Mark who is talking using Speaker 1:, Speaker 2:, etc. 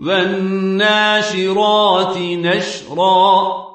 Speaker 1: والناشرات نشرا